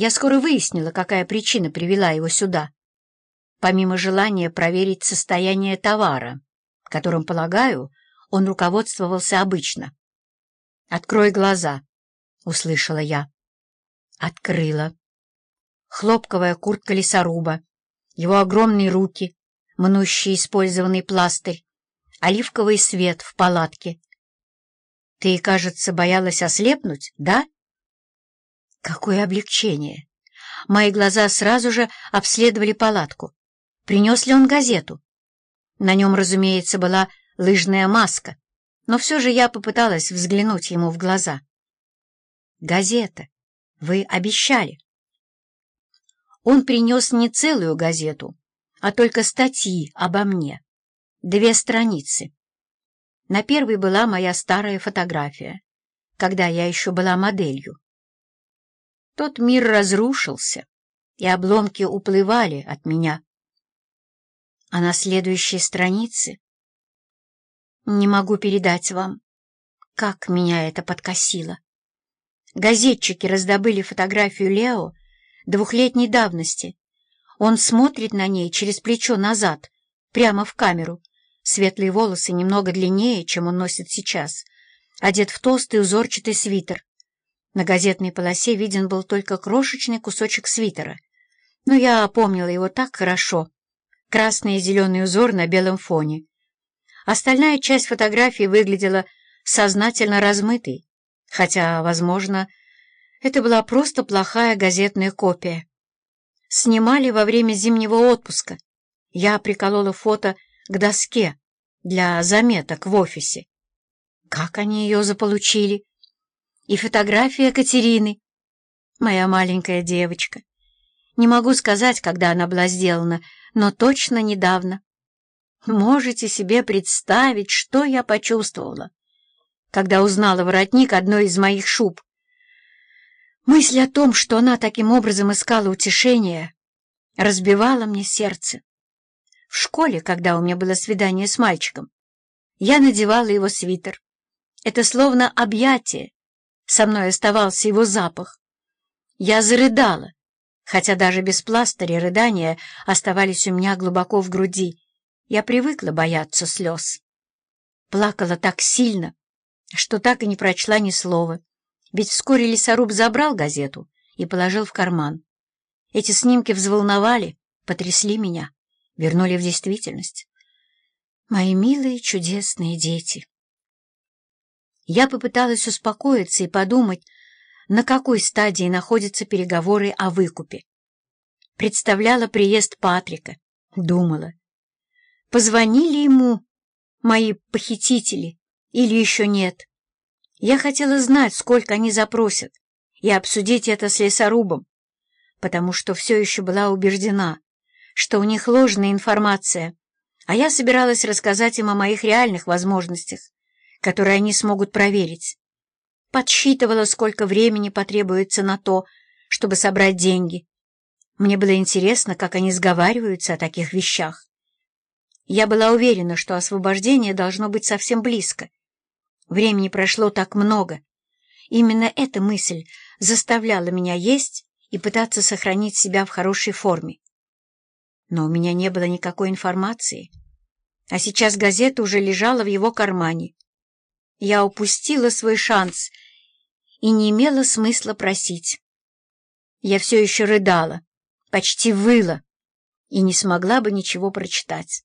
Я скоро выяснила, какая причина привела его сюда. Помимо желания проверить состояние товара, которым, полагаю, он руководствовался обычно. «Открой глаза», — услышала я. Открыла. Хлопковая куртка лесоруба, его огромные руки, мнущие использованный пластырь, оливковый свет в палатке. Ты, кажется, боялась ослепнуть, да? Какое облегчение! Мои глаза сразу же обследовали палатку. Принес ли он газету? На нем, разумеется, была лыжная маска, но все же я попыталась взглянуть ему в глаза. «Газета. Вы обещали». Он принес не целую газету, а только статьи обо мне. Две страницы. На первой была моя старая фотография, когда я еще была моделью. Тот мир разрушился, и обломки уплывали от меня. А на следующей странице не могу передать вам, как меня это подкосило. Газетчики раздобыли фотографию Лео двухлетней давности. Он смотрит на ней через плечо назад, прямо в камеру. Светлые волосы немного длиннее, чем он носит сейчас. Одет в толстый узорчатый свитер. На газетной полосе виден был только крошечный кусочек свитера. Но я помнила его так хорошо. Красный и зеленый узор на белом фоне. Остальная часть фотографии выглядела сознательно размытой, хотя, возможно, это была просто плохая газетная копия. Снимали во время зимнего отпуска. Я приколола фото к доске для заметок в офисе. Как они ее заполучили? И фотография Катерины. Моя маленькая девочка. Не могу сказать, когда она была сделана, но точно недавно. Можете себе представить, что я почувствовала, когда узнала воротник одной из моих шуб. Мысль о том, что она таким образом искала утешения, разбивала мне сердце. В школе, когда у меня было свидание с мальчиком, я надевала его свитер. Это словно объятие. Со мной оставался его запах. Я зарыдала, хотя даже без пластыря рыдания оставались у меня глубоко в груди. Я привыкла бояться слез. Плакала так сильно, что так и не прочла ни слова, ведь вскоре лесоруб забрал газету и положил в карман. Эти снимки взволновали, потрясли меня вернули в действительность. Мои милые чудесные дети. Я попыталась успокоиться и подумать, на какой стадии находятся переговоры о выкупе. Представляла приезд Патрика, думала. Позвонили ему мои похитители или еще нет? Я хотела знать, сколько они запросят, и обсудить это с лесорубом, потому что все еще была убеждена, что у них ложная информация, а я собиралась рассказать им о моих реальных возможностях, которые они смогут проверить. Подсчитывала, сколько времени потребуется на то, чтобы собрать деньги. Мне было интересно, как они сговариваются о таких вещах. Я была уверена, что освобождение должно быть совсем близко. Времени прошло так много. Именно эта мысль заставляла меня есть и пытаться сохранить себя в хорошей форме но у меня не было никакой информации. А сейчас газета уже лежала в его кармане. Я упустила свой шанс и не имела смысла просить. Я все еще рыдала, почти выла, и не смогла бы ничего прочитать.